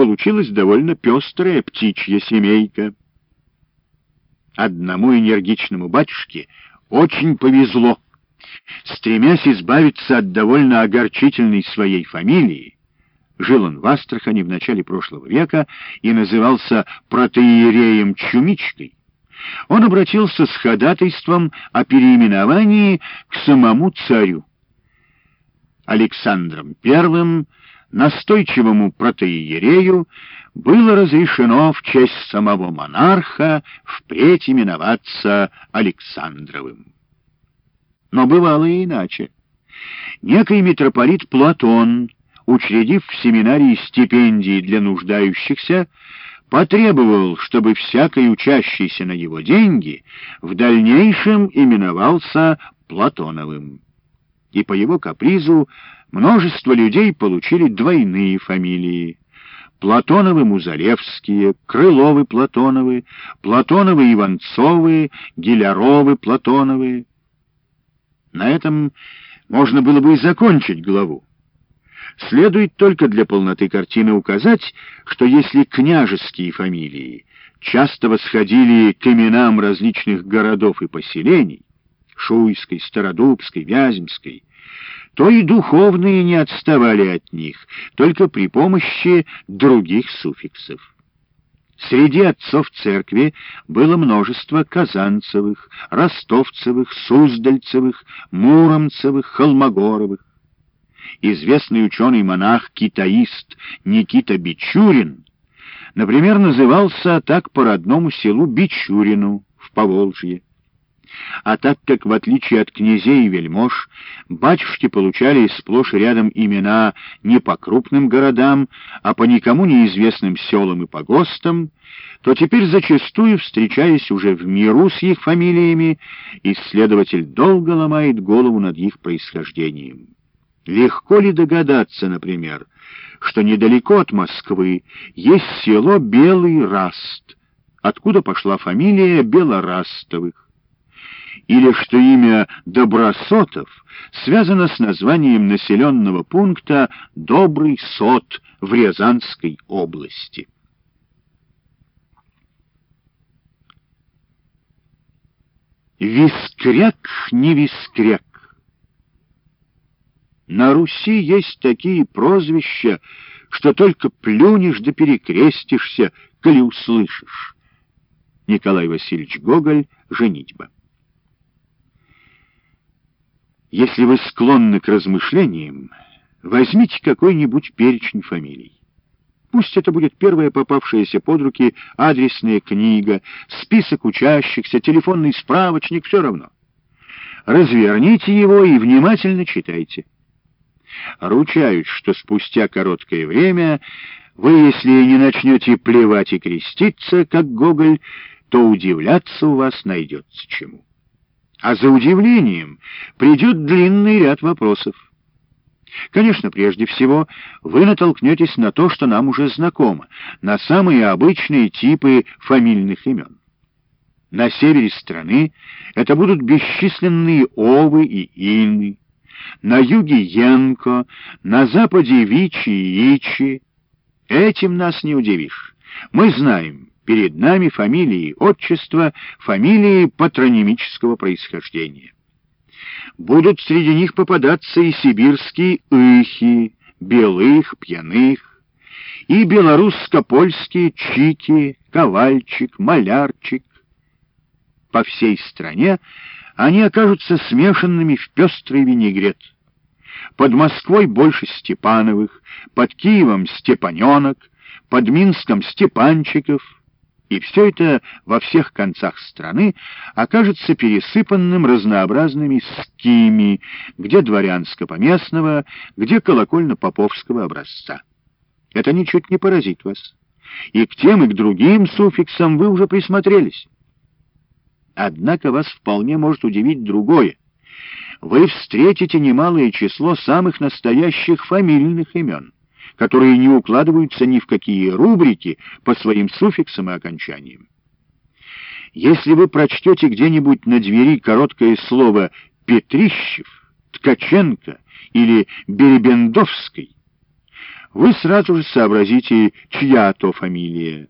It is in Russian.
получилась довольно пестрая птичья семейка. Одному энергичному батюшке очень повезло. Стремясь избавиться от довольно огорчительной своей фамилии, жил он в Астрахани в начале прошлого века и назывался протеереем Чумичкой, он обратился с ходатайством о переименовании к самому царю. Александром I, настойчивому протеерею, было разрешено в честь самого монарха впредь именоваться Александровым. Но бывало и иначе. Некий митрополит Платон, учредив в семинарии стипендии для нуждающихся, потребовал, чтобы всякий учащийся на его деньги в дальнейшем именовался Платоновым. И по его капризу множество людей получили двойные фамилии. Платоновы Музалевские, Крыловы Платоновы, Платоновы Иванцовы, Гиляровы Платоновы. На этом можно было бы и закончить главу. Следует только для полноты картины указать, что если княжеские фамилии часто восходили к именам различных городов и поселений, Шуйской, Стародубской, Вяземской, то и духовные не отставали от них, только при помощи других суффиксов. Среди отцов церкви было множество казанцевых, ростовцевых, суздальцевых, муромцевых, холмогоровых известный ученый-монах-китаист Никита Бичурин, например, назывался так по родному селу Бичурину в Поволжье. А так как, в отличие от князей и вельмож, батюшки получали сплошь рядом имена не по крупным городам, а по никому неизвестным селам и погостам, то теперь зачастую, встречаясь уже в миру с их фамилиями, исследователь долго ломает голову над их происхождением. Легко ли догадаться, например, что недалеко от Москвы есть село Белый Раст, откуда пошла фамилия Белорастовых? Или что имя Добросотов связано с названием населенного пункта Добрый Сот в Рязанской области? Вискряк не вискряк. На Руси есть такие прозвища, что только плюнешь да перекрестишься, коли услышишь. Николай Васильевич Гоголь «Женитьба». Если вы склонны к размышлениям, возьмите какой-нибудь перечень фамилий. Пусть это будет первая попавшаяся под руки адресная книга, список учащихся, телефонный справочник, все равно. Разверните его и внимательно читайте. Ручаюсь, что спустя короткое время вы, если не начнете плевать и креститься, как Гоголь, то удивляться у вас найдется чему. А за удивлением придет длинный ряд вопросов. Конечно, прежде всего, вы натолкнетесь на то, что нам уже знакомо, на самые обычные типы фамильных имен. На севере страны это будут бесчисленные овы и ины, на юге Янко, на западе Вичи и Ичи. Этим нас не удивишь. Мы знаем, перед нами фамилии отчества, фамилии патронимического происхождения. Будут среди них попадаться и сибирские ихи, белых, пьяных, и белорусско-польские чики, ковальчик, малярчик. По всей стране они окажутся смешанными в пестрый винегрет. Под Москвой больше Степановых, под Киевом Степаненок, под Минском Степанчиков. И все это во всех концах страны окажется пересыпанным разнообразными скими, где дворянско-поместного, где колокольно-поповского образца. Это ничуть не поразит вас. И к тем, и к другим суффиксам вы уже присмотрелись. Однако вас вполне может удивить другое. Вы встретите немалое число самых настоящих фамильных имен, которые не укладываются ни в какие рубрики по своим суффиксам и окончаниям. Если вы прочтете где-нибудь на двери короткое слово «Петрищев», «Ткаченко» или «Беребендовский», вы сразу же сообразите, чья то фамилия.